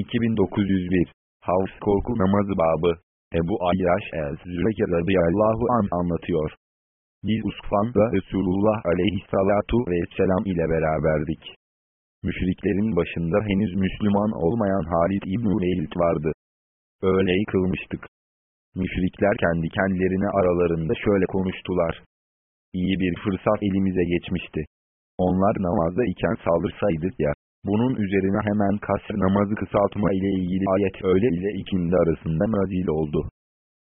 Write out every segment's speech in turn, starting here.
2901 Havf korku namazı babı Ebu Ayyaş el-Züreke radıyallahu an anlatıyor. Biz Usfan'da Resulullah aleyhissalatu vesselam ile beraberdik. Müşriklerin başında henüz Müslüman olmayan Halid İbn-i Velid vardı. Öğleyi kılmıştık. Müşrikler kendi kendilerine aralarında şöyle konuştular. İyi bir fırsat elimize geçmişti. Onlar namazda iken saldırsaydık ya, bunun üzerine hemen kasr namazı kısaltma ile ilgili ayet öğle ile ikindi arasında nazil oldu.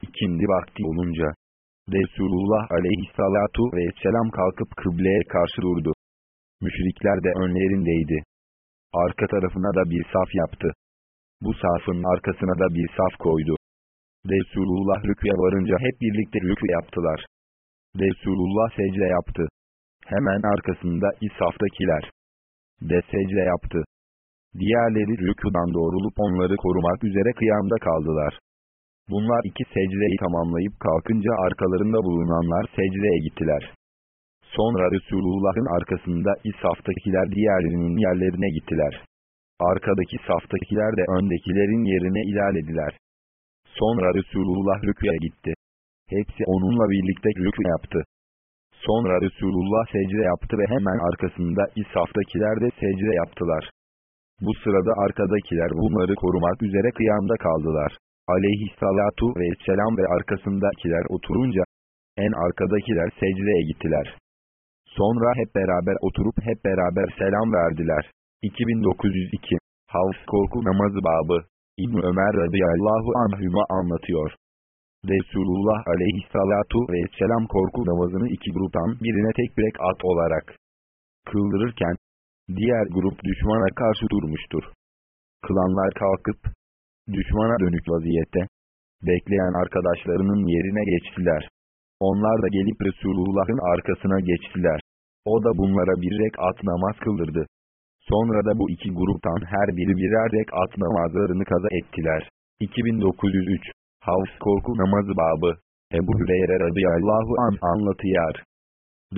İkindi vakti olunca, Resulullah aleyhissalatu vesselam kalkıp kıbleye karşı durdu. Müşrikler de önlerindeydi. Arka tarafına da bir saf yaptı. Bu safın arkasına da bir saf koydu. Resulullah rüküye varınca hep birlikte rükü yaptılar. Resulullah secde yaptı. Hemen arkasında İsaf'takiler de secde yaptı. Diğerleri rükudan doğrulup onları korumak üzere kıyamda kaldılar. Bunlar iki secdeyi tamamlayıp kalkınca arkalarında bulunanlar secdeye gittiler. Sonra Resulullah'ın arkasında İsaf'takiler diğerlerinin yerlerine gittiler. Arkadaki saftakiler de öndekilerin yerine ilerlediler. Sonra Resulullah rüküye gitti. Hepsi onunla birlikte rükü yaptı. Sonra Resulullah secde yaptı ve hemen arkasında İsaf'takiler de secde yaptılar. Bu sırada arkadakiler bunları korumak üzere kıyamda kaldılar. Aleyhissalatu vesselam ve arkasındakiler oturunca, en arkadakiler secdeye gittiler. Sonra hep beraber oturup hep beraber selam verdiler. 2902 Havf korku namazı babı İbn Ömer radıyallahu anhüma anlatıyor. Resulullah aleyhissalatu vesselam korku namazını iki gruptan birine tek bir at olarak kıldırırken, diğer grup düşmana karşı durmuştur. Kılanlar kalkıp, düşmana dönük vaziyette, bekleyen arkadaşlarının yerine geçtiler. Onlar da gelip Resulullah'ın arkasına geçtiler. O da bunlara bir rekat namaz kıldırdı. Sonra da bu iki gruptan her biri birer rekat namazlarını kaza ettiler. 2903 Havf korku namazı babı. Ebu Hüreyre radıyallahu an anlatıyor.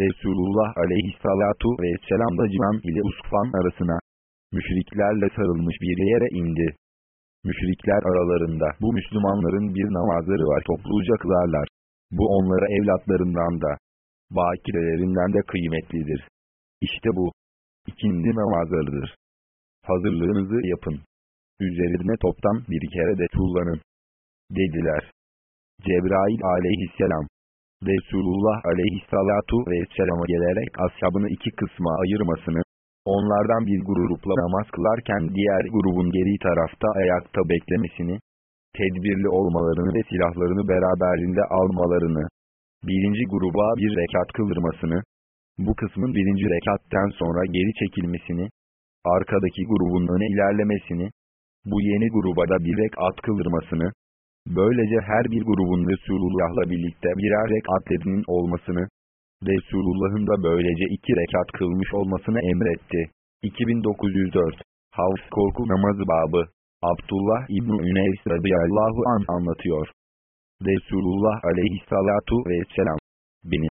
Resulullah aleyhissalatu vesselam da Civan ile Usfan arasına, müşriklerle sarılmış bir yere indi. Müşrikler aralarında bu Müslümanların bir namazları var topluca kılarlar. Bu onlara evlatlarından da, bakirelerinden de kıymetlidir. İşte bu, ikindi namazlarıdır. Hazırlığınızı yapın. Üzerine toptan bir kere de kullanın dediler. Cebrail aleyhisselam, Resulullah aleyhissalatu vesselama gelerek ashabını iki kısma ayırmasını, onlardan bir grupla namaz kılarken diğer grubun geri tarafta ayakta beklemesini, tedbirli olmalarını ve silahlarını beraberinde almalarını, birinci gruba bir rekat kıldırmasını, bu kısmın birinci rekatten sonra geri çekilmesini, arkadaki grubun öne ilerlemesini, bu yeni gruba da bir rekat kıldırmasını, Böylece her bir grubun Resulullah'la birlikte birer rekatlerinin olmasını, Resulullah'ın da böylece iki rekat kılmış olmasını emretti. 2904 Havf korku namazı babı Abdullah İbn-i Üneys radıyallahu an anlatıyor. Resulullah aleyhissalatu vesselam beni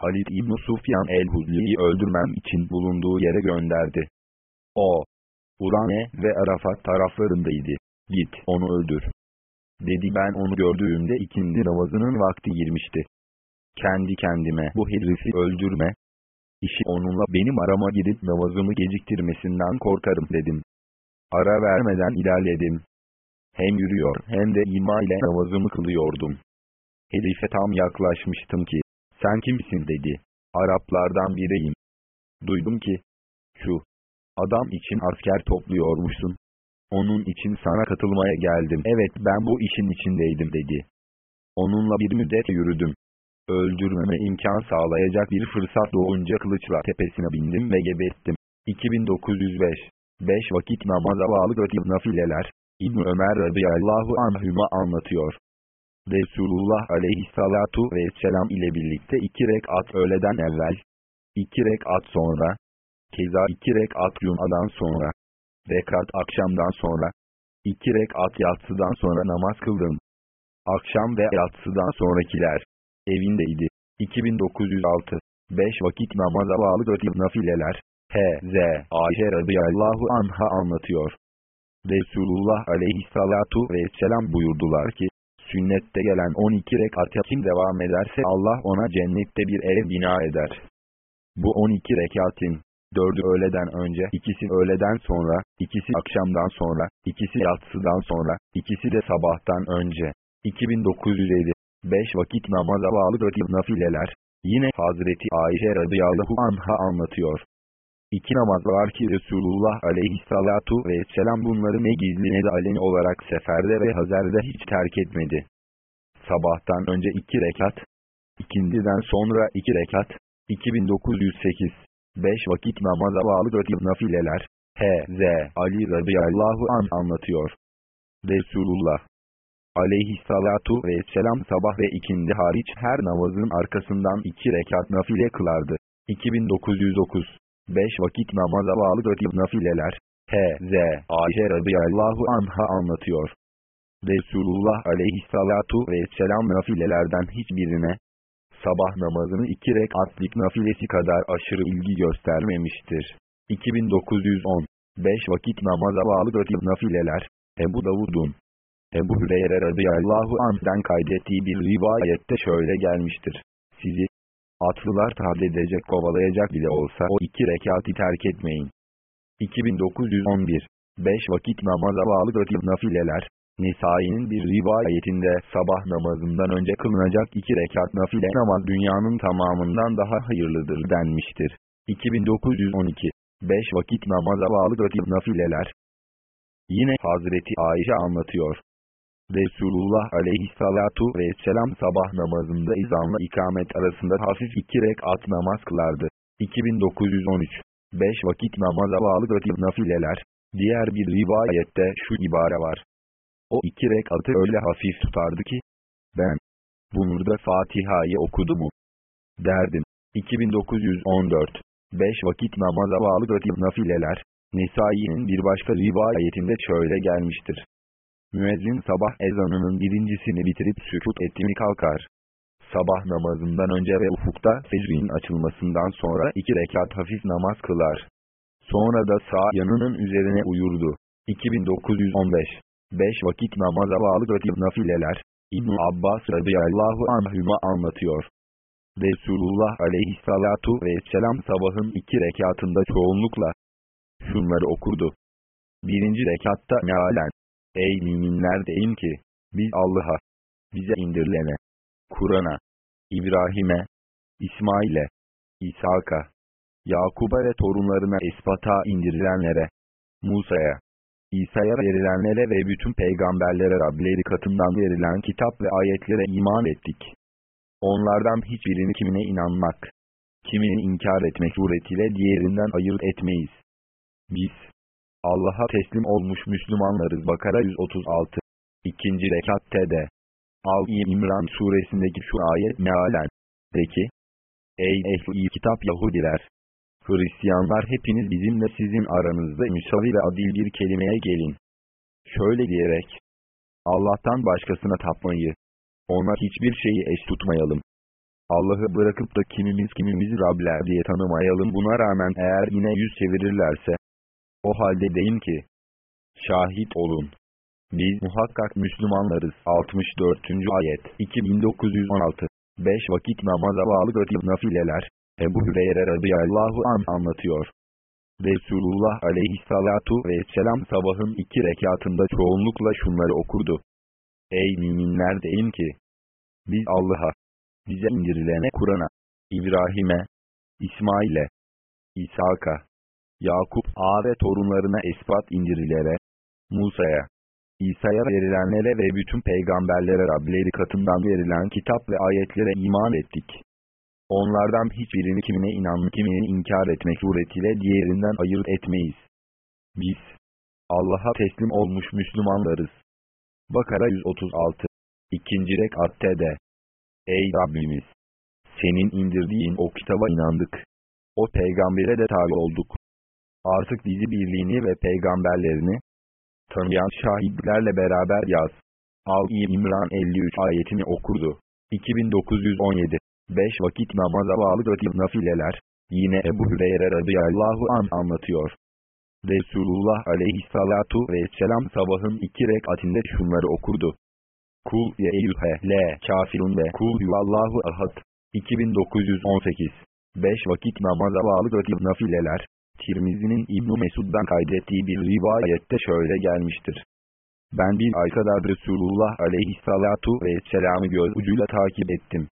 Halid İbn Sufyan el-Huzli'yi öldürmem için bulunduğu yere gönderdi. O, Urane ve Arafat taraflarındaydı. Git onu öldür. Dedi ben onu gördüğümde ikindi namazının vakti girmişti. Kendi kendime bu herifi öldürme. İşi onunla benim arama girip namazımı geciktirmesinden korkarım dedim. Ara vermeden ilerledim. Hem yürüyor hem de ima ile namazımı kılıyordum. Herife tam yaklaşmıştım ki, sen kimsin dedi. Araplardan biriyim. Duydum ki, şu, adam için asker topluyormuşsun. Onun için sana katılmaya geldim. Evet ben bu işin içindeydim dedi. Onunla bir müddet yürüdüm. Öldürmeme imkan sağlayacak bir fırsat doğunca kılıçla tepesine bindim ve gebettim. 2905 5 vakit namaza bağlı rötib nafileler. İbn Ömer radıyallahu anhüma anlatıyor. Resulullah aleyhissalatu vesselam ile birlikte iki rekat öğleden evvel, iki rekat sonra, keza iki rekat cumadan sonra, rekat akşamdan sonra, iki rekat yatsıdan sonra namaz kıldım. Akşam ve yatsıdan sonrakiler, evindeydi. 2906 5 vakit namaza bağlı rötib nafileler, H.Z. Ayşe radıyallahu anha anlatıyor. Resulullah aleyhissalatu vesselam buyurdular ki, sünnette gelen 12 rekata kim devam ederse Allah ona cennette bir ev bina eder. Bu 12 rekatın, dördü öğleden önce, ikisi öğleden sonra, ikisi akşamdan sonra, ikisi yatsıdan sonra, ikisi de sabahtan önce. 2950 5 vakit namaza bağlı rıtib nafileler. Yine Hazreti Ayşe radıyallahu anha anlatıyor. İki namaz var ki Resulullah aleyhissalatu vesselam bunları ne gizli ne de aleni olarak seferde ve hazerde hiç terk etmedi. Sabahtan önce iki rekat, ikindiden sonra iki rekat, 2908, beş vakit namaza bağlı rötib nafileler, H.Z. Ali radıyallahu an anlatıyor. Resulullah aleyhissalatu vesselam sabah ve ikindi hariç her namazın arkasından iki rekat nafile kılardı. 2909 Beş vakit namaza bağlı rötib nafileler, H.Z. Ayşe radıyallahu anha anlatıyor. Resulullah aleyhissalatu vesselam nafilelerden hiçbirine, sabah namazını iki rekatlik nafilesi kadar aşırı ilgi göstermemiştir. 2910 Beş vakit namaza bağlı rötib nafileler, Ebu Davud'un, Ebu Hüreyre radıyallahu anh'den kaydettiği bir rivayette şöyle gelmiştir. Sizi, atlılar taht edecek kovalayacak bile olsa o iki rekatı terk etmeyin. 2911 Beş vakit namaza bağlı rötib nafileler, Nisai'nin bir rivayetinde sabah namazından önce kılınacak iki rekat nafile namaz dünyanın tamamından daha hayırlıdır denmiştir. 2912 Beş vakit namaza bağlı rötib nafileler. Yine Hazreti Ayşe anlatıyor. Resulullah aleyhissalatu vesselam sabah namazında izanla ikamet arasında hafif iki rekat namaz kılardı. 2913 Beş vakit namaza bağlı rötib nafileler. Diğer bir rivayette şu ibare var. O iki rekatı öyle hafif tutardı ki, ben, bunu da Fatiha'yı okudu mu? Derdim. 2914 Beş vakit namaza bağlı rötib nafileler, Nisai'nin bir başka rivayetinde şöyle gelmiştir. Müezzin sabah ezanının birincisini bitirip sükut etti mi kalkar. Sabah namazından önce ve ufukta fecrin açılmasından sonra iki rekat hafif namaz kılar. Sonra da sağ yanının üzerine uyurdu. 2915 Beş vakit namaza bağlı rötib nafileler. ibn Abbas radıyallahu anhüma anlatıyor. Resulullah aleyhissalatu vesselam sabahın iki rekatında çoğunlukla şunları okurdu. Birinci rekatta mealen, Ey müminler deyin ki, biz Allah'a, bize indirilene, Kur'an'a, İbrahim'e, İsmail'e, İshak'a, Yakub'a ve torunlarına espata indirilenlere, Musa'ya, İsa'ya verilenlere ve bütün peygamberlere Rableri katından verilen kitap ve ayetlere iman ettik. Onlardan hiçbirini kimine inanmak, kimini inkar etmek suretiyle diğerinden ayırt etmeyiz. Biz, Allah'a teslim olmuş Müslümanlarız Bakara 136. İkinci rekatte de. Al-i İmran suresindeki şu ayet mealen. De ki, Ey ehli kitap Yahudiler! Hristiyanlar hepiniz bizimle sizin aranızda müsavi ve adil bir kelimeye gelin. Şöyle diyerek, Allah'tan başkasına tapmayı, ona hiçbir şeyi eş tutmayalım. Allah'ı bırakıp da kimimiz kimimizi Rabler diye tanımayalım buna rağmen eğer yine yüz çevirirlerse, o halde deyin ki, şahit olun. Biz muhakkak Müslümanlarız. 64. ayet 2916 Beş vakit namaza bağlı rötib nafileler, Ebu Hüreyre radıyallahu an anlatıyor. Resulullah aleyhissalatu vesselam sabahın iki rekatında çoğunlukla şunları okurdu. Ey müminler deyin ki, biz Allah'a, bize indirilene Kur'an'a, İbrahim'e, İsmail'e, İshak'a, Yakup ve torunlarına espat indirilere, Musa'ya, İsa'ya verilenlere ve bütün peygamberlere Rableri katından verilen kitap ve ayetlere iman ettik. Onlardan hiçbirini kimine inan kimini inkar etmek suretiyle diğerinden ayırt etmeyiz. Biz, Allah'a teslim olmuş Müslümanlarız. Bakara 136 İkinci rekatte de, Ey Rabbimiz! Senin indirdiğin o kitaba inandık. O peygambere de tabi olduk. Artık bizi birliğini ve peygamberlerini tanıyan şahitlerle beraber yaz. Al-i İmran 53 ayetini okurdu. 2917 Beş vakit namaza bağlı rötib nafileler. Yine Ebu Hüreyre radıyallahu an anlatıyor. Resulullah aleyhissalatu vesselam sabahın iki rekatinde şunları okurdu. Kul ye eyyühe le kafirun ve kul huvallahu ahad. 2918 Beş vakit namaza bağlı rötib nafileler, Tirmizi'nin ibn Mesud'dan kaydettiği bir rivayette şöyle gelmiştir. Ben bir ay kadar Resulullah aleyhissalatu vesselam'ı göz ucuyla takip ettim.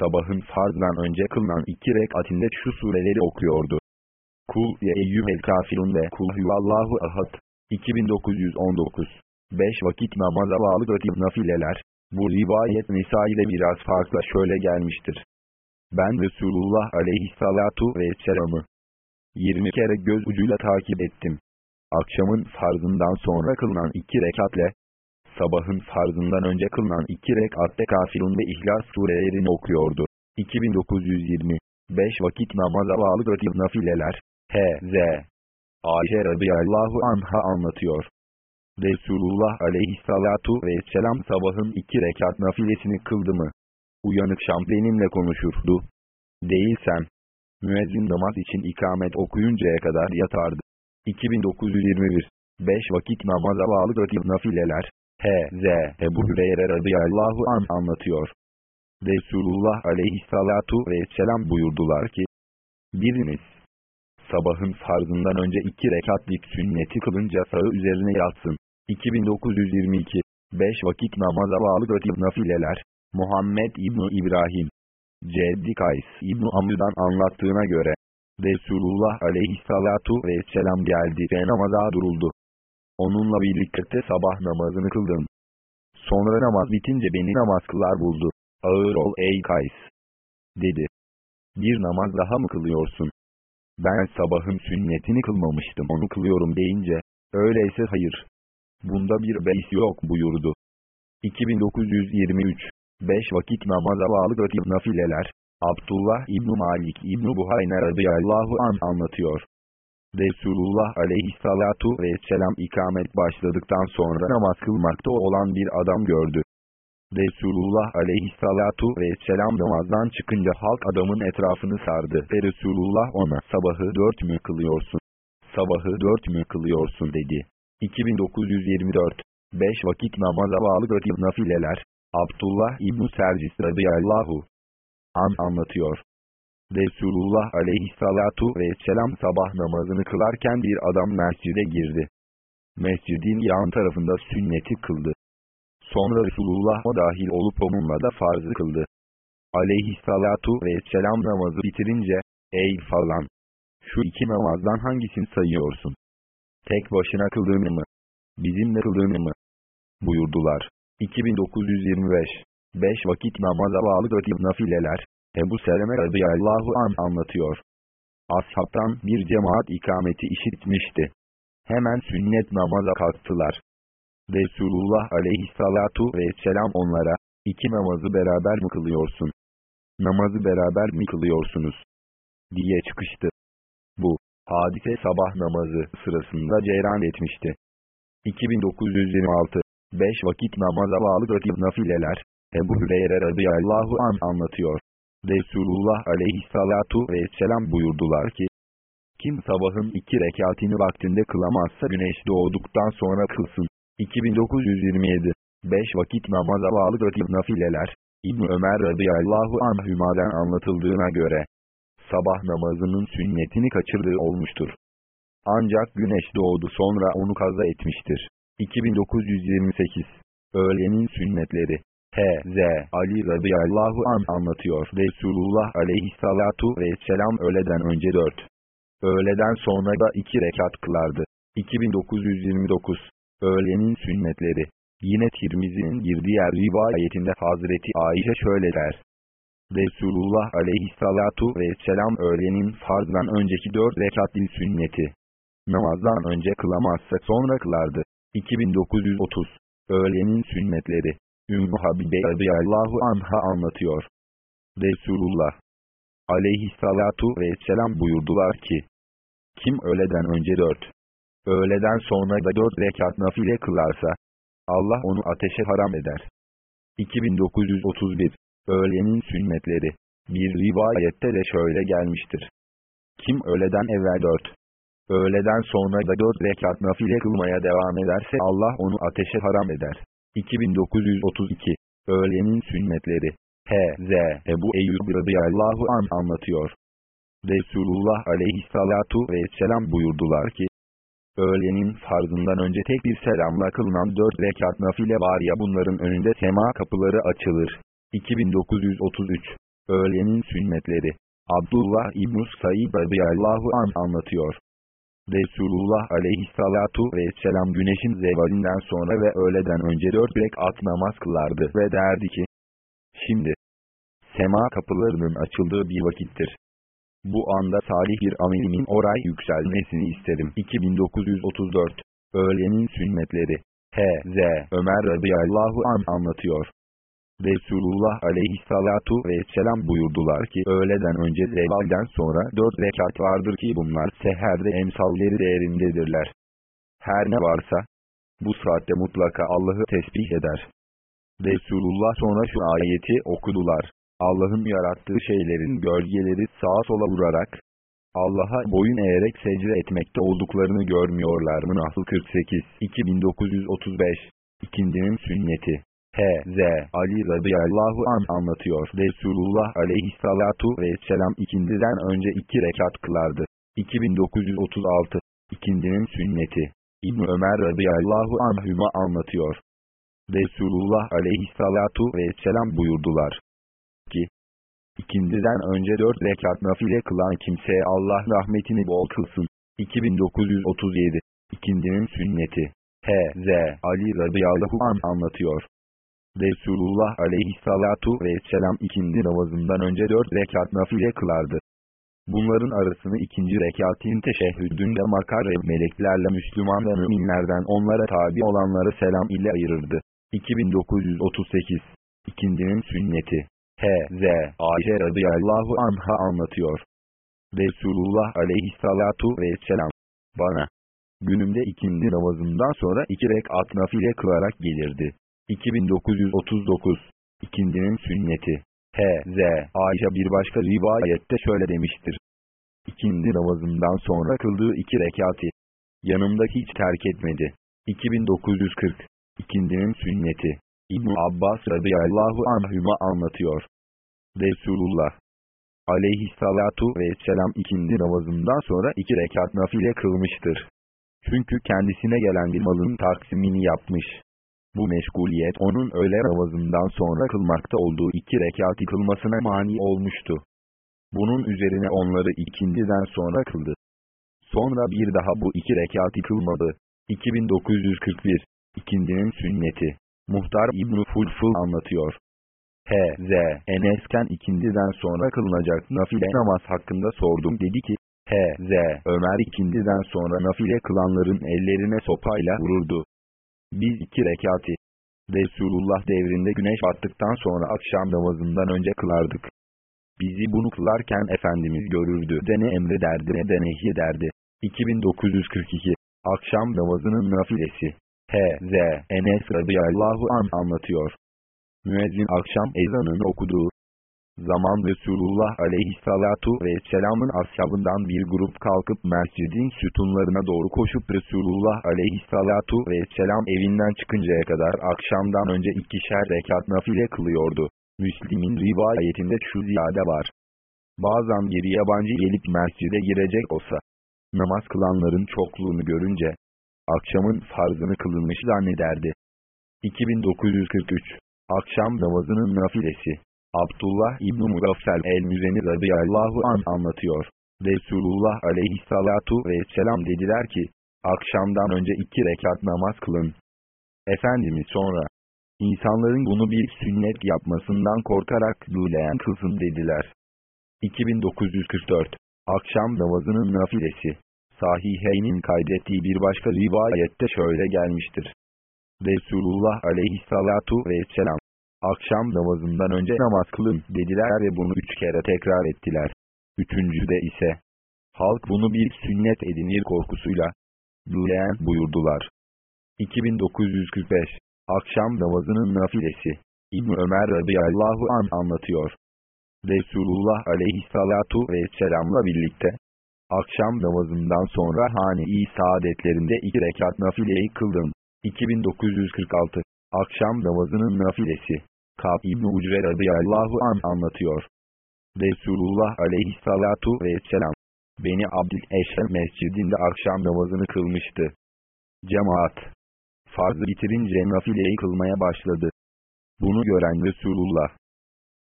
Sabahın farzdan önce kılınan iki rekatinde şu sureleri okuyordu. Kul ye eyyühel kafirun ve kul huvallahu ahad. 2919 Beş vakit namaza bağlı rötib nafileler, bu rivayet Nisai'de biraz farklı şöyle gelmiştir. Ben Resulullah aleyhissalatu vesselam'ı 20 kere göz ucuyla takip ettim. Akşamın farzından sonra kılınan iki rekatle, sabahın farzından önce kılınan iki rekatte kafirun ve ihlas surelerini okuyordu. 2920 Beş vakit namaza bağlı rötib nafileler, H.Z. Ayşe radıyallahu anha anlatıyor. Resulullah aleyhissalatu vesselam sabahın iki rekat nafilesini kıldı mı? Uyanık şam konuşurdu. Değilsem, müezzin namaz için ikamet okuyuncaya kadar yatardı. 2921 Beş vakit namaza bağlı rötib nafileler, H.Z. Ebu Hüreyre radıyallahu an anlatıyor. Resulullah aleyhissalatu vesselam buyurdular ki, Biriniz, sabahın farzından önce iki rekatlik sünneti kılınca sağı üzerine yatsın. 2922 Beş vakit namaza bağlı rötib nafileler, Muhammed İbni İbrahim, Ceddi Kays İbni Amr'dan anlattığına göre, Resulullah aleyhissalatu vesselam geldi ve namaza duruldu. Onunla birlikte sabah namazını kıldım. Sonra namaz bitince beni namaz kılar buldu. Ağır ol ey Kays. Dedi. Bir namaz daha mı kılıyorsun? Ben sabahın sünnetini kılmamıştım onu kılıyorum deyince, öyleyse hayır. Bunda bir beis yok buyurdu. 2923 Beş vakit namaza bağlı rötib nafileler, Abdullah İbn Malik İbn Buhayne radıyallahu an anlatıyor. Resulullah aleyhissalatu vesselam ikamet başladıktan sonra namaz kılmakta olan bir adam gördü. Resulullah aleyhissalatu vesselam namazdan çıkınca halk adamın etrafını sardı ve Resulullah ona sabahı dört mü kılıyorsun? Sabahı dört mü kılıyorsun dedi. 2924 Beş vakit namaza bağlı rötib nafileler, Abdullah İbn-i Sercis radıyallahu an anlatıyor. Resulullah aleyhissalatu vesselam sabah namazını kılarken bir adam mescide girdi. Mescidin yan tarafında sünneti kıldı. Sonra Resulullah o dahil olup onunla da farzı kıldı. Aleyhissalatu vesselam namazı bitirince, ey falan! Şu iki namazdan hangisini sayıyorsun? Tek başına kıldığını mı? Bizimle kıldığını mı? Buyurdular. 2925 Beş vakit namaza bağlı rötib nafileler, Ebu Seleme radıyallahu an anlatıyor. Ashabtan bir cemaat ikameti işitmişti. Hemen sünnet namaza kalktılar. Resulullah aleyhissalatu vesselam onlara, iki namazı beraber mi kılıyorsun? Namazı beraber mi kılıyorsunuz? diye çıkıştı. Bu, hadise sabah namazı sırasında ceyran etmişti. 2926 Beş vakit namaza bağlı rötib nafileler, Ebu Hüreyre radıyallahu an anlatıyor. Resulullah aleyhissalatu vesselam buyurdular ki, kim sabahın iki rekatini vaktinde kılamazsa güneş doğduktan sonra kılsın. 2927 Beş vakit namaza bağlı rötib nafileler, İbn Ömer radıyallahu anhümadan anlatıldığına göre, sabah namazının sünnetini kaçırdığı olmuştur. Ancak güneş doğdu sonra onu kaza etmiştir. 2928 Öğlenin sünnetleri H.Z. Ali radıyallahu an anlatıyor. Resulullah aleyhissalatu vesselam öğleden önce 4. Öğleden sonra da 2 rekat kılardı. 2929 Öğlenin sünnetleri Yine Tirmizi'nin bir diğer rivayetinde Hazreti Ayşe şöyle der. Resulullah aleyhissalatu vesselam öğlenin farzdan önceki 4 rekatli sünneti. Namazdan önce kılamazsa sonra kılardı. 2930 Öğlenin sünnetleri Ümmü Habibe radıyallahu anha anlatıyor. Resulullah aleyhissalatu vesselam buyurdular ki, kim öğleden önce dört, öğleden sonra da dört rekat nafile kılarsa, Allah onu ateşe haram eder. 2931 Öğlenin sünnetleri Bir rivayette de şöyle gelmiştir. Kim öğleden evvel dört, Öğleden sonra da dört rekat nafile kılmaya devam ederse Allah onu ateşe haram eder. 2932 Öğlenin sünnetleri H.Z. Ebu Eyyub radıyallahu an anlatıyor. Resulullah aleyhissalatu vesselam buyurdular ki, Öğlenin farzından önce tek bir selamla kılınan dört rekat nafile var ya bunların önünde sema kapıları açılır. 2933 Öğlenin sünnetleri Abdullah İbn-i Said radıyallahu an anlatıyor. Resulullah aleyhissalatu vesselam güneşin zevalinden sonra ve öğleden önce dört rekat namaz kılardı ve derdi ki, Şimdi, sema kapılarının açıldığı bir vakittir. Bu anda salih bir amelimin oray yükselmesini isterim. 2934 Öğlenin sünnetleri H.Z. Ömer radıyallahu an anlatıyor. Resulullah aleyhissalatu vesselam buyurdular ki öğleden önce zevalden sonra dört rekat vardır ki bunlar seherde emsalleri değerindedirler. Her ne varsa bu saatte mutlaka Allah'ı tesbih eder. Resulullah sonra şu ayeti okudular. Allah'ın yarattığı şeylerin gölgeleri sağa sola vurarak, Allah'a boyun eğerek secde etmekte olduklarını görmüyorlar mı? Nahl 48 2935 İkindinin sünneti H.Z. Ali radıyallahu an anlatıyor. Resulullah aleyhissalatu vesselam ikindiden önce iki rekat kılardı. 2936 İkindinin sünneti İbn Ömer radıyallahu anhüma anlatıyor. Resulullah aleyhissalatu vesselam buyurdular ki, ikindiden önce dört rekat nafile kılan kimseye Allah rahmetini bol kılsın. 2937 İkindinin sünneti H.Z. Ali radıyallahu an anlatıyor. Resulullah aleyhissalatu vesselam ikindi namazından önce dört rekat nafile kılardı. Bunların arasını ikinci rekatin teşehhüdünde makar meleklerle Müslüman ve müminlerden onlara tabi olanları selam ile ayırırdı. 2938 İkindinin sünneti H.Z. Ayşe radıyallahu anha anlatıyor. Resulullah aleyhissalatu vesselam bana günümde ikindi namazından sonra iki rekat nafile kılarak gelirdi. 2939 İkindinin sünneti H.Z. Ayşe bir başka rivayette şöyle demiştir. İkindi namazından sonra kıldığı iki rekati yanımda hiç terk etmedi. 2940 İkindinin sünneti İbn Abbas radıyallahu anhüma anlatıyor. Resulullah aleyhissalatu vesselam ikindi namazından sonra iki rekat nafile kılmıştır. Çünkü kendisine gelen bir malın taksimini yapmış. Bu meşguliyet onun öğle namazından sonra kılmakta olduğu iki rekatı kılmasına mani olmuştu. Bunun üzerine onları ikindiden sonra kıldı. Sonra bir daha bu iki rekatı kılmadı. 2941 İkindinin sünneti Muhtar İbn-i Fulful anlatıyor. H.Z. Enes'ken ikindiden sonra kılınacak nafile namaz hakkında sordum dedi ki, H.Z. Ömer ikindiden sonra nafile kılanların ellerine sopayla vururdu. Biz iki rekati, Resulullah devrinde güneş battıktan sonra akşam namazından önce kılardık. Bizi bunu kılarken Efendimiz görürdü de ne emrederdi ne de nehyederdi. 2942 Akşam namazının nafilesi H.Z. Enes radıyallahu an anlatıyor. Müezzin akşam ezanını okuduğu zaman Resulullah aleyhissalatu vesselamın ashabından bir grup kalkıp mescidin sütunlarına doğru koşup Resulullah aleyhissalatu vesselam evinden çıkıncaya kadar akşamdan önce ikişer rekat nafile kılıyordu. Müslim'in rivayetinde şu ziyade var. Bazen geri yabancı gelip mescide girecek olsa, namaz kılanların çokluğunu görünce, akşamın farzını kılınmış zannederdi. 2943 Akşam namazının nafilesi Abdullah İbn-i Muraffel el-Müzeni radıyallahu an anlatıyor. Resulullah aleyhissalatu vesselam dediler ki, akşamdan önce iki rekat namaz kılın. Efendimiz sonra, insanların bunu bir sünnet yapmasından korkarak büyüleyen kılsın dediler. 2944 Akşam namazının nafilesi Sahiheyn'in kaydettiği bir başka rivayette şöyle gelmiştir. Resulullah aleyhissalatu vesselam akşam namazından önce namaz kılın dediler ve bunu üç kere tekrar ettiler. Üçüncüde ise, halk bunu bir sünnet edinir korkusuyla, büyüleyen buyurdular. 2945 Akşam namazının nafilesi İbn Ömer radıyallahu an anlatıyor. Resulullah aleyhissalatu vesselamla birlikte, Akşam namazından sonra hane-i saadetlerinde iki rekat nafileyi kıldım. 2946 Akşam namazının nafilesi Kab İbn-i Ucre radıyallahu an anlatıyor. Resulullah aleyhissalatu vesselam Beni Abdüleşem mescidinde akşam namazını kılmıştı. Cemaat Farzı bitirince nafileyi kılmaya başladı. Bunu gören Resulullah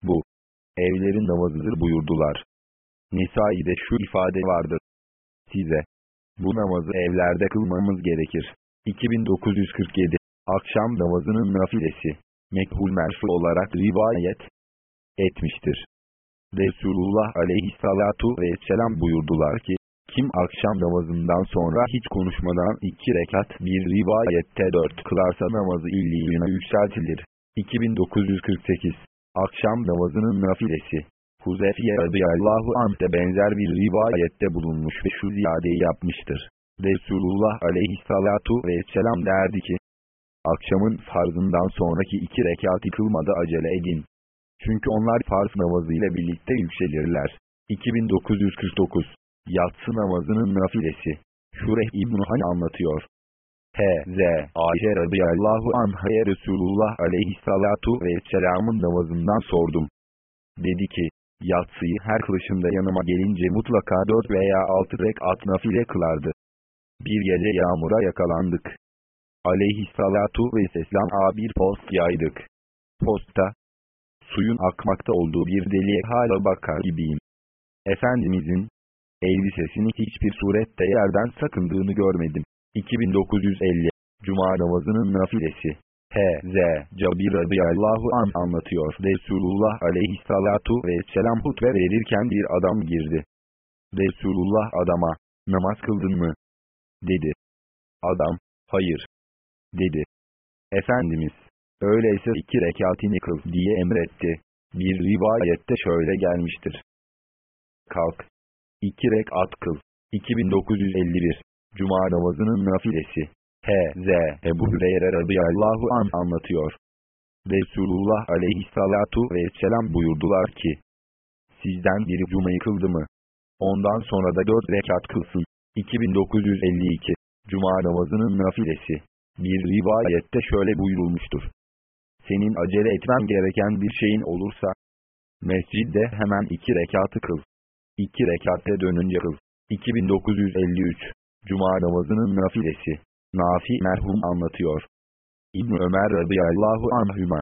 Bu evlerin namazıdır buyurdular. Nisai'de şu ifade vardır. Size bu namazı evlerde kılmamız gerekir. 2947 Akşam namazının nafilesi mekhul merfu olarak rivayet etmiştir. Resulullah aleyhissalatu vesselam buyurdular ki, kim akşam namazından sonra hiç konuşmadan iki rekat bir rivayette dört kılarsa namazı illiğine yükseltilir. 2948 Akşam namazının nafilesi Huzefiye radıyallahu anh de benzer bir rivayette bulunmuş ve şu ziyadeyi yapmıştır. Resulullah aleyhissalatu vesselam derdi ki, Akşamın farzından sonraki iki rekat yıkılmadı acele edin. Çünkü onlar farz namazıyla birlikte yükselirler. 2949 Yatsı namazının nafilesi Şureh İbn-i anlatıyor. H.Z. Ayşe radıyallahu anhaya Resulullah aleyhissalatu vesselamın namazından sordum. Dedi ki, yatsıyı her kılışında yanıma gelince mutlaka dört veya altı rekat nafile kılardı. Bir gece yağmura yakalandık. Aleyhissalatu vesselam a bir post yaydık. Postta, suyun akmakta olduğu bir deliğe hala bakar gibiyim. Efendimizin, elbisesini hiçbir surette yerden sakındığını görmedim. 2950 Cuma namazının nafilesi H.Z. Cabir radıyallahu an anlatıyor. Resulullah aleyhissalatu vesselam hutbe verirken bir adam girdi. Resulullah adama, namaz kıldın mı? Dedi. Adam, hayır. Dedi. Efendimiz, öyleyse iki rekatini kıl diye emretti. Bir rivayette şöyle gelmiştir. Kalk. İki rekat kıl. 2951 Cuma namazının nafilesi. H.Z. Ebu Hüreyre radıyallahu an anlatıyor. Resulullah aleyhissalatu vesselam buyurdular ki, Sizden biri Cuma'yı kıldı mı? Ondan sonra da dört rekat kılsın. 2952 Cuma namazının nafilesi. Bir rivayette şöyle buyurulmuştur. Senin acele etmen gereken bir şeyin olursa, mescidde hemen iki rekatı kıl. İki rekatte dönünce kıl. 2953 Cuma namazının nafilesi. Nafi merhum anlatıyor. İbn Ömer radıyallahu anhüma.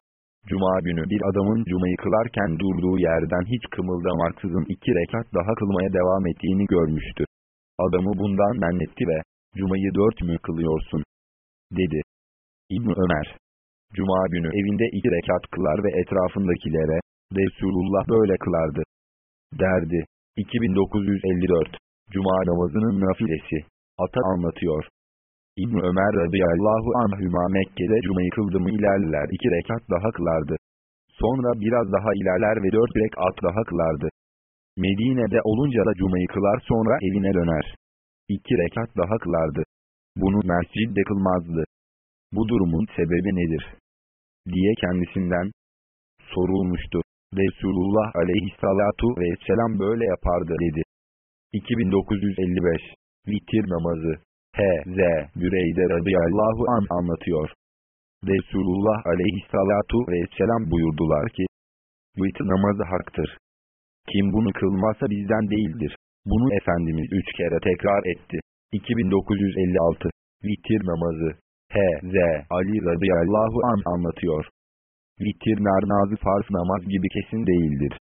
Cuma günü bir adamın cumayı kılarken durduğu yerden hiç kımıldamaksızın iki rekat daha kılmaya devam ettiğini görmüştü. Adamı bundan mennetti ve, cumayı dört mü kılıyorsun? Dedi. İbn Ömer. Cuma günü evinde iki rekat kılar ve etrafındakilere, Resulullah böyle kılardı. Derdi. 2954 Cuma namazının nafilesi. Ata anlatıyor. İbn Ömer radıyallahu anhüma Mekke'de Cuma'yı kıldı mı ilerler iki rekat daha kılardı. Sonra biraz daha ilerler ve dört rekat daha kılardı. Medine'de olunca da Cuma'yı kılar sonra evine döner. İki rekat daha kılardı. Bunu mescidde kılmazdı. Bu durumun sebebi nedir? diye kendisinden sorulmuştu. Resulullah aleyhissalatu vesselam böyle yapardı dedi. 2955 Vitir namazı H.Z. Büreyde radıyallahu an anlatıyor. Resulullah aleyhissalatu vesselam buyurdular ki, Vitir namazı haktır. Kim bunu kılmazsa bizden değildir. Bunu Efendimiz üç kere tekrar etti. 2956 Vitir namazı H.Z. Ali radıyallahu an anlatıyor. Vitir namazı farz namaz gibi kesin değildir.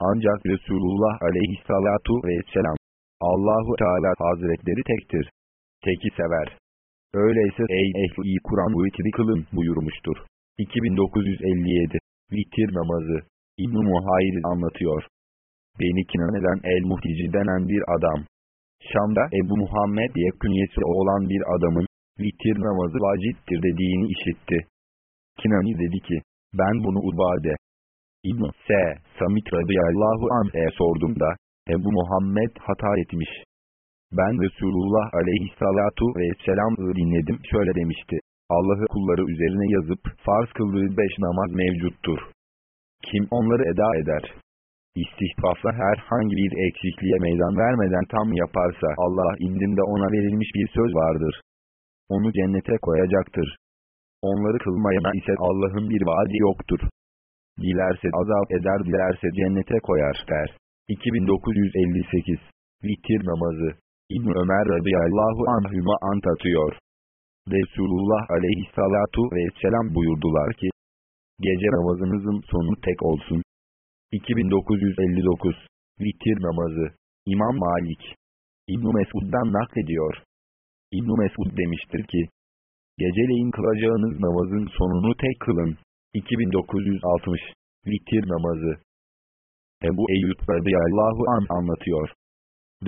Ancak Resulullah aleyhissalatu vesselam, Allahu Teala hazretleri tektir. Teki sever. Öyleyse ey ehli Kur'an vitri kılın buyurmuştur. 2957 Vitir namazı İbn-i anlatıyor. Beni kinan eden El-Muhtici denen bir adam. Şam'da Ebu Muhammed diye künyesi olan bir adamın, vitir namazı vaciptir dediğini işitti. Kinani dedi ki, ben bunu Ubade. İbn S. Samit radıyallahu anh'e sordum da, Ebu Muhammed hata etmiş. Ben Resulullah aleyhissalatu vesselam'ı dinledim şöyle demişti. Allah'ı kulları üzerine yazıp farz kıldığı beş namaz mevcuttur. Kim onları eda eder? İstihfafla herhangi bir eksikliğe meydan vermeden tam yaparsa Allah indinde ona verilmiş bir söz vardır. Onu cennete koyacaktır. Onları kılmayana ise Allah'ın bir vaadi yoktur. Dilerse azap eder dilerse cennete koyar der. 2958 Vitir namazı İbn Ömer radıyallahu anhüma anlatıyor. Resulullah aleyhissalatu vesselam buyurdular ki, Gece namazınızın sonu tek olsun. 2959 Vitir namazı İmam Malik İbn Mesud'dan naklediyor. İbn Mesud demiştir ki, Geceleyin kılacağınız namazın sonunu tek kılın. 2960 Vitir namazı Ebu Eyyub radıyallahu an anlatıyor.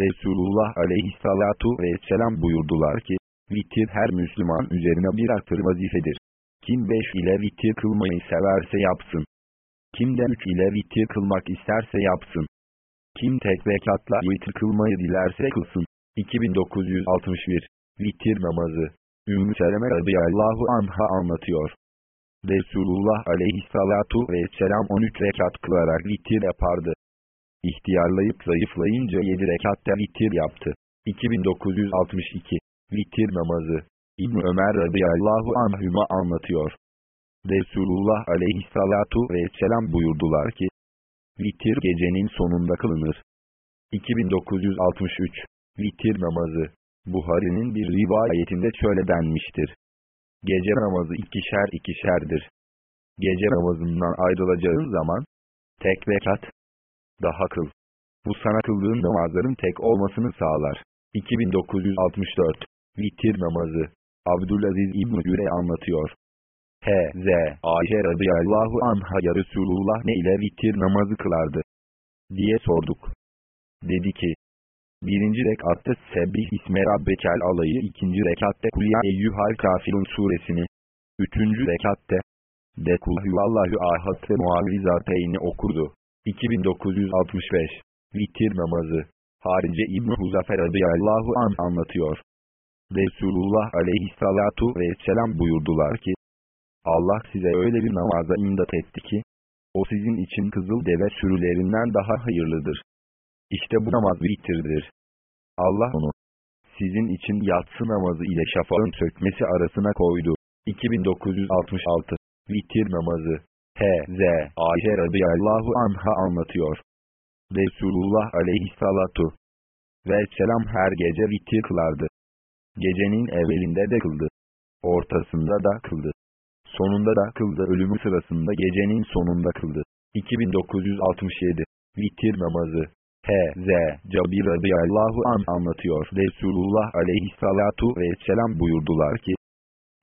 Resulullah aleyhissalatu vesselam buyurdular ki, vitir her Müslüman üzerine bir aktır vazifedir. Kim beş ile vitir kılmayı severse yapsın. Kim de üç ile vitir kılmak isterse yapsın. Kim tek rekatla vitir kılmayı dilerse kılsın. 2961 Vitir namazı Ümmü Seleme radıyallahu anha anlatıyor. Resulullah aleyhissalatu vesselam 13 rekat kılarak vitir yapardı. İhtiyarlayıp zayıflayınca 7 rekatta vitir yaptı. 2962 Vitir namazı İbn Ömer radıyallahu anhüma anlatıyor. Resulullah aleyhissalatu vesselam buyurdular ki, Vitir gecenin sonunda kılınır. 2963 Vitir namazı Buhari'nin bir rivayetinde şöyle denmiştir. Gece namazı ikişer ikişerdir. Gece namazından ayrılacağın zaman, tek rekat, daha kıl. Bu sana kıldığın namazların tek olmasını sağlar. 2964 Vitir namazı Abdülaziz İbn-i Güre anlatıyor. H.Z. Ayşe radıyallahu anha ya Resulullah ne ile vitir namazı kılardı? diye sorduk. Dedi ki, birinci rekatta Sebbih isme Rabbekel alayı, ikinci rekatte Kulya Eyyuhal Kafirun suresini, üçüncü rekatte de Kulhüvallahu ahad ve muavvizateyni okurdu. 2965 Vitir namazı Harice İbn-i Huzafer radıyallahu an anlatıyor. Resulullah aleyhissalatu vesselam buyurdular ki, Allah size öyle bir namaza imdat etti ki, o sizin için kızıl deve sürülerinden daha hayırlıdır. İşte bu namaz vitirdir. Allah onu, sizin için yatsı namazı ile şafağın sökmesi arasına koydu. 2966 Vitir namazı H.Z. Ayşe radıyallahu anha anlatıyor. Resulullah aleyhissalatu vesselam her gece vitir kılardı. Gecenin evvelinde de kıldı. Ortasında da kıldı. Sonunda da kıldı. Ölümü sırasında gecenin sonunda kıldı. 2967 Vitir namazı H.Z. Cabir radıyallahu an anlatıyor. Resulullah aleyhissalatu vesselam buyurdular ki,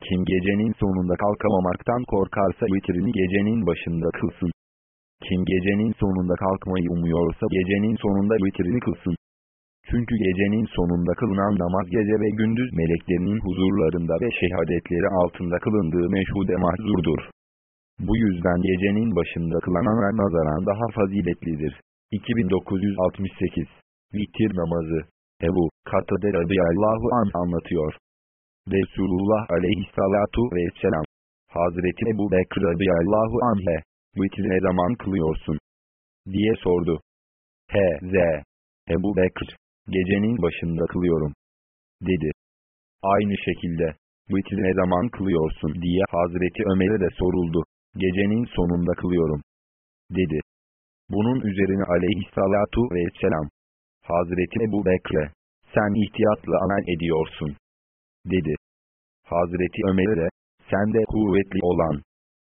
Kim gecenin sonunda kalkamamaktan korkarsa vitrini gecenin başında kılsın. Kim gecenin sonunda kalkmayı umuyorsa gecenin sonunda vitrini kılsın. Çünkü gecenin sonunda kılınan namaz gece ve gündüz meleklerinin huzurlarında ve şehadetleri altında kılındığı meşhude mahzurdur. Bu yüzden gecenin başında kılana nazaran daha faziletlidir. 2968 Vitir namazı Ebu Katade radıyallahu an anlatıyor. Resulullah aleyhissalatu vesselam Hazreti Ebu Bekir radıyallahu anh'e vitri ne zaman kılıyorsun? diye sordu. H.Z. Ebu Bekir gecenin başında kılıyorum. Dedi. Aynı şekilde, vitri ne zaman kılıyorsun diye Hazreti Ömer'e de soruldu. Gecenin sonunda kılıyorum. Dedi. Bunun üzerine aleyhissalatu vesselam. Hazreti Ebu Bekre, sen ihtiyatla amel ediyorsun. Dedi. Hazreti Ömer'e de, sen de kuvvetli olan,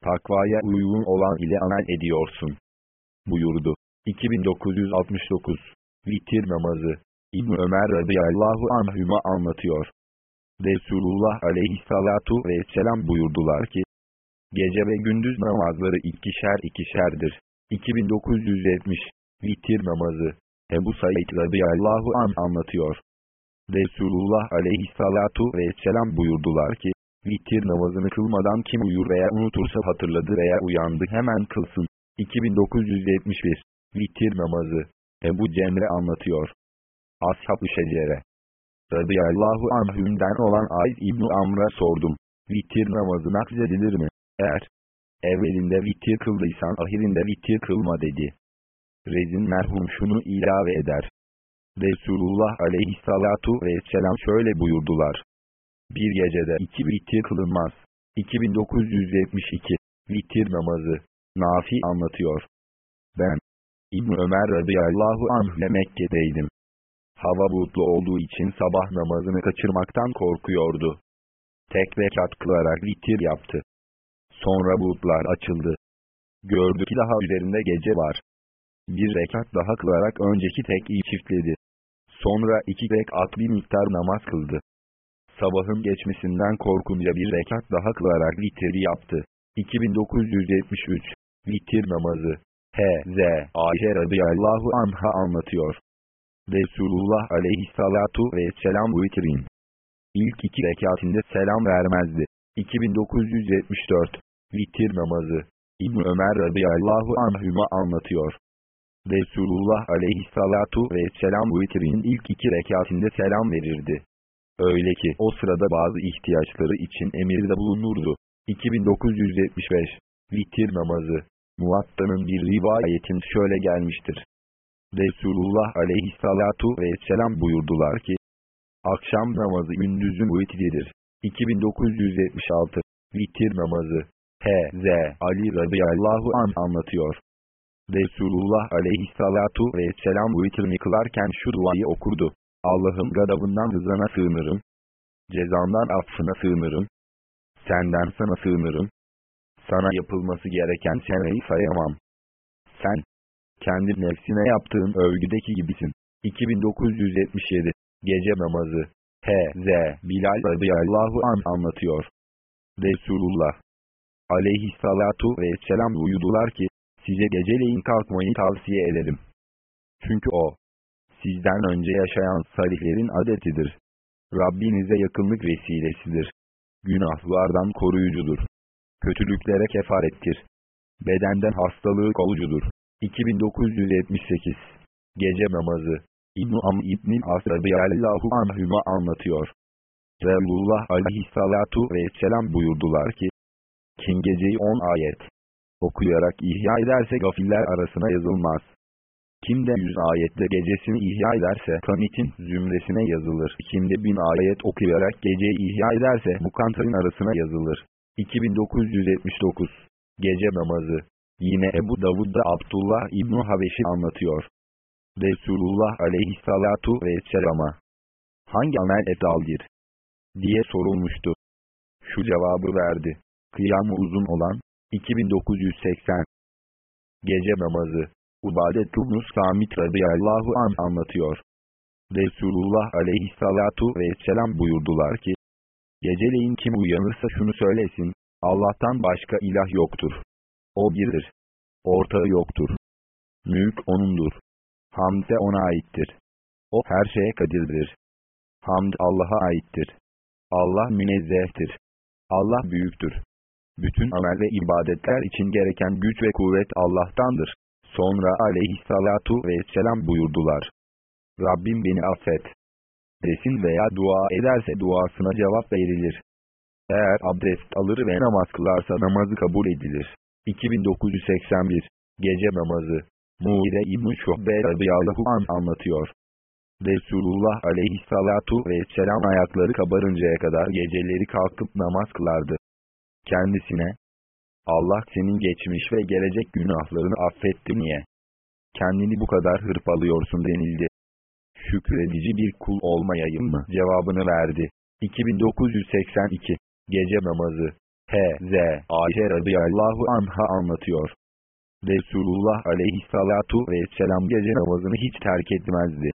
takvaya uygun olan ile amel ediyorsun. Buyurdu. 2969 Vitir namazı İbn Ömer radıyallahu anhüma anlatıyor. Resulullah aleyhissalatu vesselam buyurdular ki, Gece ve gündüz namazları ikişer ikişerdir. 2970 Vitir namazı Ebu Said radıyallahu an anlatıyor. Resulullah aleyhissalatu vesselam buyurdular ki, Vitir namazını kılmadan kim uyur veya unutursa hatırladı veya uyandı hemen kılsın. 2971 Vitir namazı Ebu Cemre anlatıyor. Ashab-ı Şecere. Radıyallahu anhümden olan Aid İbni Amr'a sordum. Vitir namazı nakzedilir mi? Eğer evvelinde vitir kıldıysan ahirinde vitir kılma dedi. Rezin merhum şunu ilave eder. Resulullah aleyhissalatu vesselam şöyle buyurdular. Bir gecede iki vitir kılınmaz. 2972 Vitir namazı Nafi anlatıyor. Ben İbn Ömer radıyallahu anh ile Mekke'deydim. Hava bulutlu olduğu için sabah namazını kaçırmaktan korkuyordu. Tek rekat kılarak vitir yaptı. Sonra bulutlar açıldı. Gördü ki daha üzerinde gece var. Bir rekat daha kılarak önceki tek'i çiftledi. Sonra iki rekat bir miktar namaz kıldı. Sabahın geçmesinden korkunca bir rekat daha kılarak vitri yaptı. 2973 Vitir namazı H.Z. Ayşe radıyallahu anha anlatıyor. Resulullah aleyhissalatu vesselam vitrin. İlk iki rekatinde selam vermezdi. 2974 Vitir namazı İbn Ömer radıyallahu anhüma anlatıyor. Resulullah aleyhissalatu vesselam vitrin ilk iki rekatinde selam verirdi. Öyle ki o sırada bazı ihtiyaçları için emirde bulunurdu. 2975 Vitir namazı Muatta'nın bir rivayetin şöyle gelmiştir. Resulullah aleyhissalatu vesselam buyurdular ki, Akşam namazı gündüzün vitridir. 2976 Vitir namazı H.Z. Ali radıyallahu an anlatıyor. Resulullah aleyhissalatu vesselam vitrini kılarken şu duayı okurdu. Allah'ın gadabından hızına sığınırım. Cezandan affına sığınırım. Senden sana sığınırım. Sana yapılması gereken seneyi sayamam. Sen, kendi nefsine yaptığın övgüdeki gibisin. 2977 Gece namazı H.Z. Bilal radıyallahu an anlatıyor. Resulullah aleyhissalatu vesselam uyudular ki, size geceleyin kalkmayı tavsiye ederim. Çünkü o, sizden önce yaşayan salihlerin adetidir. Rabbinize yakınlık vesilesidir. Günahlardan koruyucudur. Kötülüklere kefarettir. Bedenden hastalığı kovucudur. 2978 Gece namazı İbn-i Am İbn-i As radıyallahu anhüma anlatıyor. Resulullah aleyhissalatu vesselam buyurdular ki, Kim geceyi 10 ayet okuyarak ihya ederse gafiller arasına yazılmaz. Kim de 100 ayette gecesini ihya ederse kanitin zümresine yazılır. Kim de 1000 ayet okuyarak geceyi ihya ederse mukantarın arasına yazılır. 2979 Gece namazı Yine Ebu Davud'da Abdullah İbni Habeş'i anlatıyor. Resulullah aleyhissalatu vesselama hangi amel efdaldir diye sorulmuştu. Şu cevabı verdi. Kıyamı uzun olan 2980 Gece namazı Ubadet ibn Samit radıyallahu an anlatıyor. Resulullah aleyhissalatu vesselam buyurdular ki, Geceleyin kim uyanırsa şunu söylesin, Allah'tan başka ilah yoktur. O birdir. Ortağı yoktur. Mülk O'nundur. Hamd de O'na aittir. O her şeye kadirdir. Hamd Allah'a aittir. Allah münezzehtir. Allah büyüktür. Bütün amel ve ibadetler için gereken güç ve kuvvet Allah'tandır. Sonra aleyhissalatu vesselam buyurdular. Rabbim beni affet. Desin veya dua ederse duasına cevap verilir. Eğer abdest alır ve namaz kılarsa namazı kabul edilir. 2981 Gece namazı Muire İbn-i Şuhbe radıyallahu an anlatıyor. Resulullah aleyhissalatu vesselam ayakları kabarıncaya kadar geceleri kalkıp namaz kılardı. Kendisine, Allah senin geçmiş ve gelecek günahlarını affetti niye? Kendini bu kadar hırpalıyorsun denildi. Şükredici bir kul olmayayım mı? Cevabını verdi. 2982 Gece namazı H.Z. Ayşe radıyallahu anha anlatıyor. Resulullah aleyhissalatu vesselam gece namazını hiç terk etmezdi.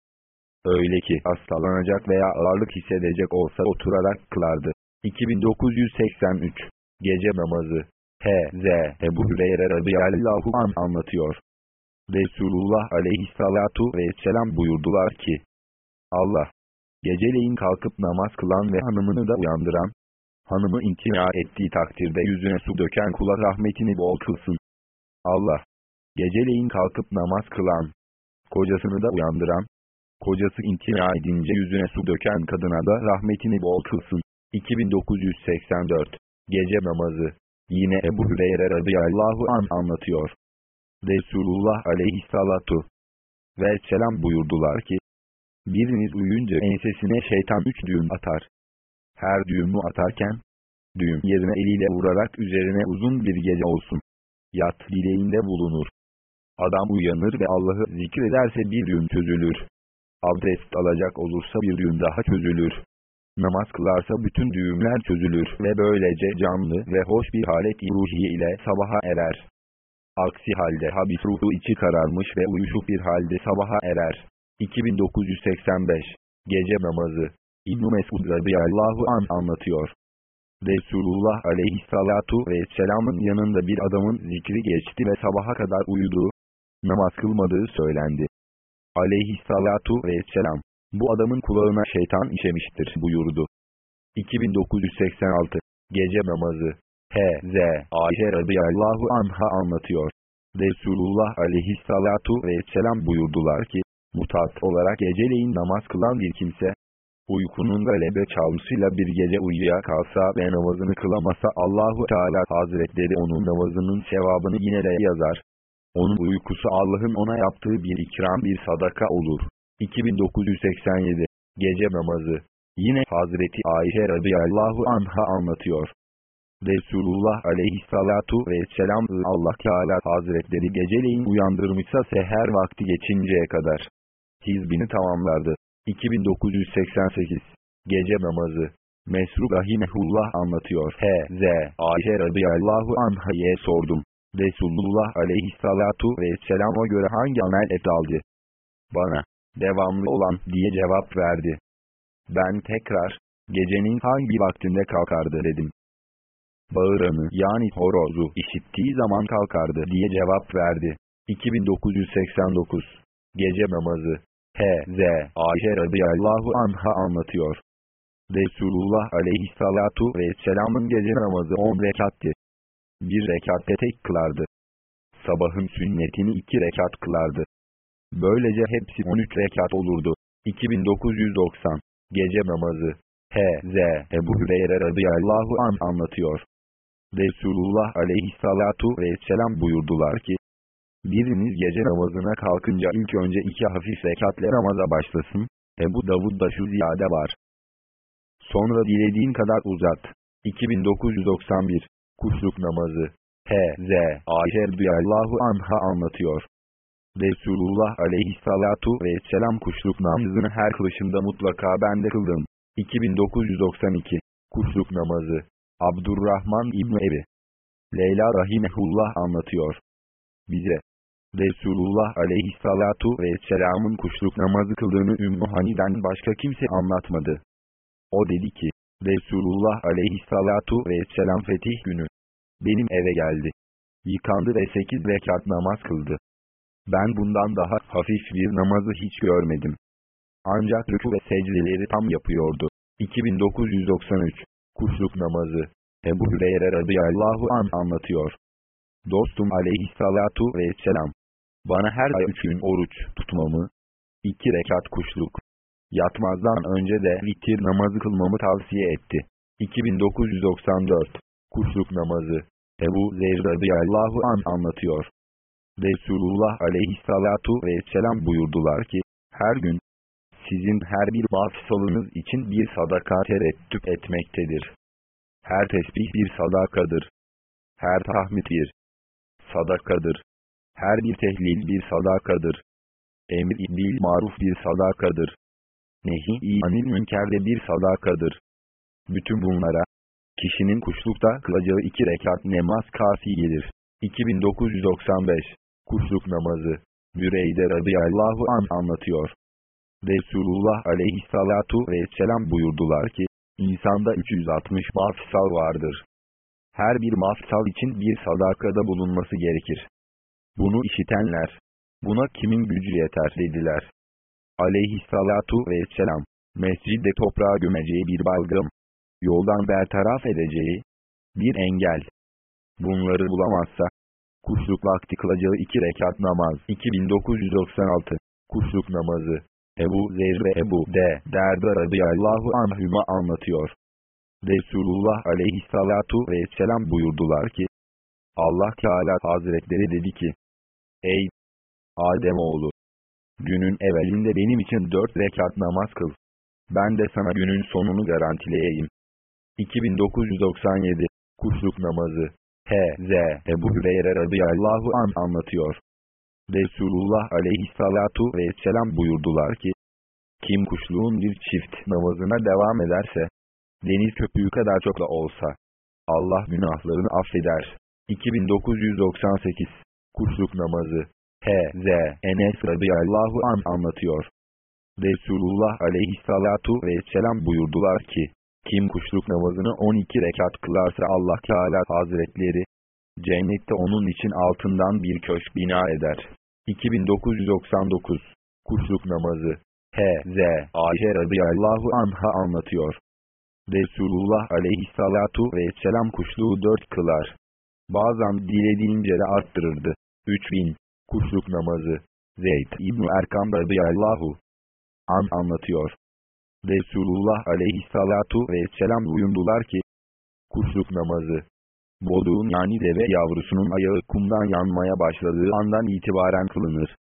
Öyle ki hastalanacak veya ağırlık hissedecek olsa oturarak kılardı. 2983 Gece namazı H.Z. Ebu Hüreyre radıyallahu an anlatıyor. Resulullah aleyhissalatu vesselam buyurdular ki, Allah, geceleyin kalkıp namaz kılan ve hanımını da uyandıran, hanımı intina ettiği takdirde yüzüne su döken kula rahmetini bol kılsın. Allah, geceleyin kalkıp namaz kılan, kocasını da uyandıran, kocası intina edince yüzüne su döken kadına da rahmetini bol kılsın. 2984 Gece namazı Yine Ebu Hüreyre radıyallahu an anlatıyor. Resulullah aleyhissalatu ve selam buyurdular ki, biriniz uyuyunca ensesine şeytan üç düğüm atar. Her düğümü atarken, düğüm yerine eliyle vurarak üzerine uzun bir gece olsun. Yat dileğinde bulunur. Adam uyanır ve Allah'ı zikrederse bir düğüm çözülür. Abdest alacak olursa bir düğüm daha çözülür. Namaz kılarsa bütün düğümler çözülür ve böylece canlı ve hoş bir halet ruhiye ile sabaha erer. Aksi halde habis ruhu içi kararmış ve uyuşuk bir halde sabaha erer. 2985 Gece namazı İbn-i Mesud radıyallahu an anlatıyor. Resulullah aleyhissalatu vesselamın yanında bir adamın zikri geçti ve sabaha kadar uyudu. Namaz kılmadığı söylendi. Aleyhissalatu vesselam. Bu adamın kulağına şeytan işemiştir buyurdu. 2986 Gece namazı H.Z. Ayşe radıyallahu anha anlatıyor. Resulullah aleyhissalatu vesselam buyurdular ki, mutat olarak geceleyin namaz kılan bir kimse, uykunun galebe çalmasıyla bir gece uyuya kalsa ve namazını kılamasa Allahu Teala Hazretleri onun namazının sevabını yine de yazar. Onun uykusu Allah'ın ona yaptığı bir ikram bir sadaka olur. 2987 Gece namazı Yine Hazreti Ayşe radıyallahu anha anlatıyor. Resulullah aleyhissalatu vesselam Allah Teala Hazretleri geceleyin uyandırmışsa seher vakti geçinceye kadar hizbini tamamlardı. 2988 Gece namazı Mesruk Rahimehullah anlatıyor. H.Z. Ayşe radıyallahu anha'ye sordum. Resulullah aleyhissalatu vesselama göre hangi amel eftaldi? Bana, devamlı olan diye cevap verdi. Ben tekrar, gecenin hangi vaktinde kalkardı dedim. Bağıranı yani horozu işittiği zaman kalkardı diye cevap verdi. 2989 Gece namazı H.Z. Ayşe radıyallahu anha anlatıyor. Resulullah aleyhissalatu vesselamın gece namazı 10 rekatti. Bir rekatte tek kılardı. Sabahın sünnetini iki rekat kılardı. Böylece hepsi 13 rekat olurdu. 2990 Gece namazı H.Z. Ebu Hüreyre radıyallahu an anlatıyor. Resulullah aleyhissalatu vesselam buyurdular ki, Biriniz gece namazına kalkınca ilk önce iki hafif rekatle namaza başlasın. Ebu Davud'da şu ziyade var. Sonra dilediğin kadar uzat. 2991 Kuşluk namazı H.Z. Ayşe Allahu anha anlatıyor. Resulullah aleyhissalatu vesselam kuşluk namazını her kılışında mutlaka ben de kıldım. 2992 Kuşluk namazı Abdurrahman İbni Ebi Leyla Rahimehullah anlatıyor. Bize Resulullah aleyhissalatu vesselamın kuşluk namazı kıldığını Ümmü Hani'den başka kimse anlatmadı. O dedi ki, Resulullah aleyhissalatu vesselam fetih günü benim eve geldi. Yıkandı ve sekiz rekat namaz kıldı. Ben bundan daha hafif bir namazı hiç görmedim. Ancak rükû ve secdeleri tam yapıyordu. 2993 Kuşluk namazı Ebu Hüreyre radıyallahu an anlatıyor. Dostum aleyhissalatu vesselam. Bana her ay üç gün oruç tutmamı, iki rekat kuşluk, yatmazdan önce de vitir namazı kılmamı tavsiye etti. 2994 Kuşluk namazı Ebu Zeyr radıyallahu an anlatıyor. Resulullah aleyhissalatu vesselam buyurdular ki, her gün, sizin her bir mafsalınız için bir sadaka terettüp etmektedir. Her tesbih bir sadakadır. Her tahmid bir sadakadır. Her bir tehlil bir sadakadır. Emir bil maruf bir sadakadır. Nehi anil münkerde bir sadakadır. Bütün bunlara, kişinin kuşlukta kılacağı iki rekat namaz kafi gelir. 2995 Kuşluk namazı Büreyde radıyallahu an anlatıyor. Resulullah aleyhissalatu vesselam buyurdular ki, insanda 360 mafsal vardır. Her bir mafsal için bir sadakada bulunması gerekir. Bunu işitenler, buna kimin gücü yeter dediler. Aleyhissalatu vesselam, mescidde toprağa gömeceği bir balgam, yoldan bertaraf edeceği bir engel. Bunları bulamazsa, kuşluk vakti kılacağı iki rekat namaz 2996 Kuşluk namazı Ebu Zer ve Ebu D. Derda radıyallahu anhüma anlatıyor. Resulullah aleyhissalatu vesselam buyurdular ki, Allah Teala Hazretleri dedi ki, Ey Ademoğlu! Günün evvelinde benim için dört rekat namaz kıl. Ben de sana günün sonunu garantileyeyim. 2997 Kuşluk namazı H.Z. Ebu Hüreyre radıyallahu an anlatıyor. Resulullah aleyhissalatu vesselam buyurdular ki, kim kuşluğun bir çift namazına devam ederse, deniz köpüğü kadar çok da olsa, Allah günahlarını affeder. 2998 Kuşluk namazı H.Z. Enes radıyallahu an anlatıyor. Resulullah aleyhissalatu vesselam buyurdular ki, kim kuşluk namazını 12 rekat kılarsa Allah Teala Hazretleri, cennette onun için altından bir köşk bina eder. 2999 Kuşluk namazı H.Z. Ayşe radıyallahu anha anlatıyor. Resulullah aleyhissalatu vesselam kuşluğu dört kılar. Bazen dilediğince de arttırırdı. 3000 Kuşluk namazı Zeyd İbni Erkam radıyallahu an anlatıyor. Resulullah aleyhissalatu vesselam buyurdular ki, kuşluk namazı, boduğun yani deve yavrusunun ayağı kumdan yanmaya başladığı andan itibaren kılınır.